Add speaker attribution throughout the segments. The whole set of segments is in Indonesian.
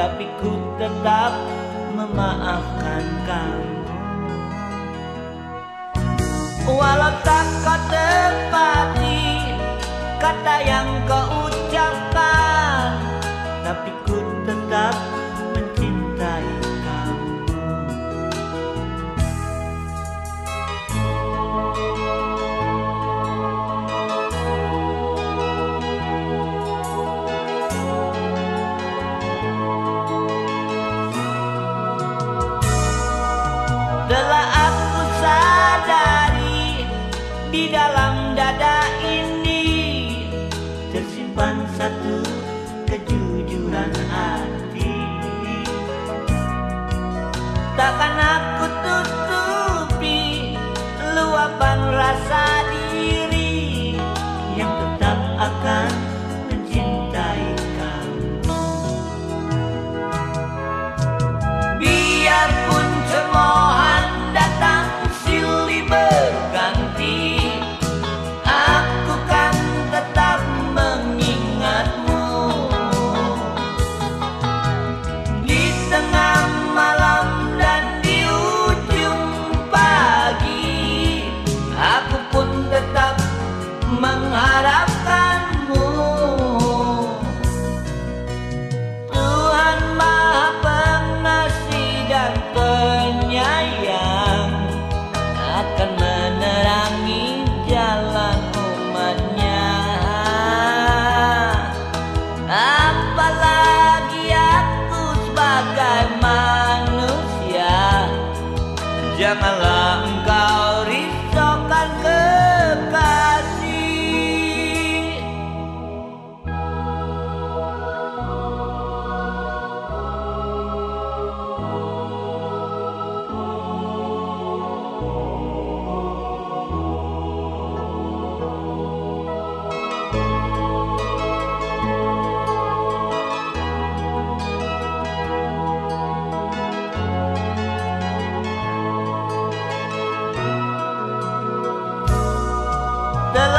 Speaker 1: Tapi ku tetap memaafkan kamu. Walau tak kau tepati kata yang kau ucapkan di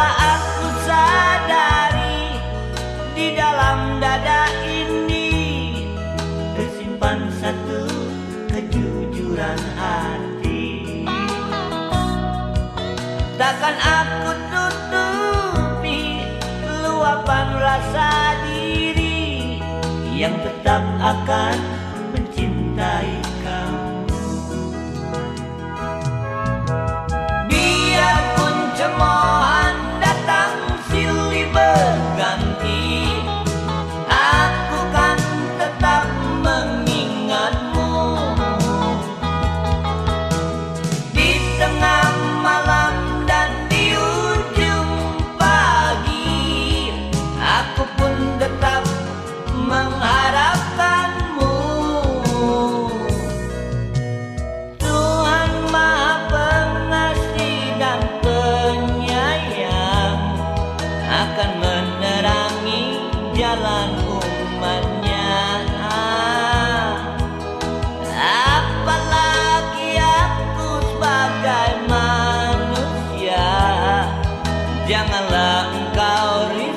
Speaker 1: Aku sadari di dalam dada ini tersimpan satu kejujuran hati. Takkan aku tutupi luapan rasa diri yang tetap akan mencintai engkau rindu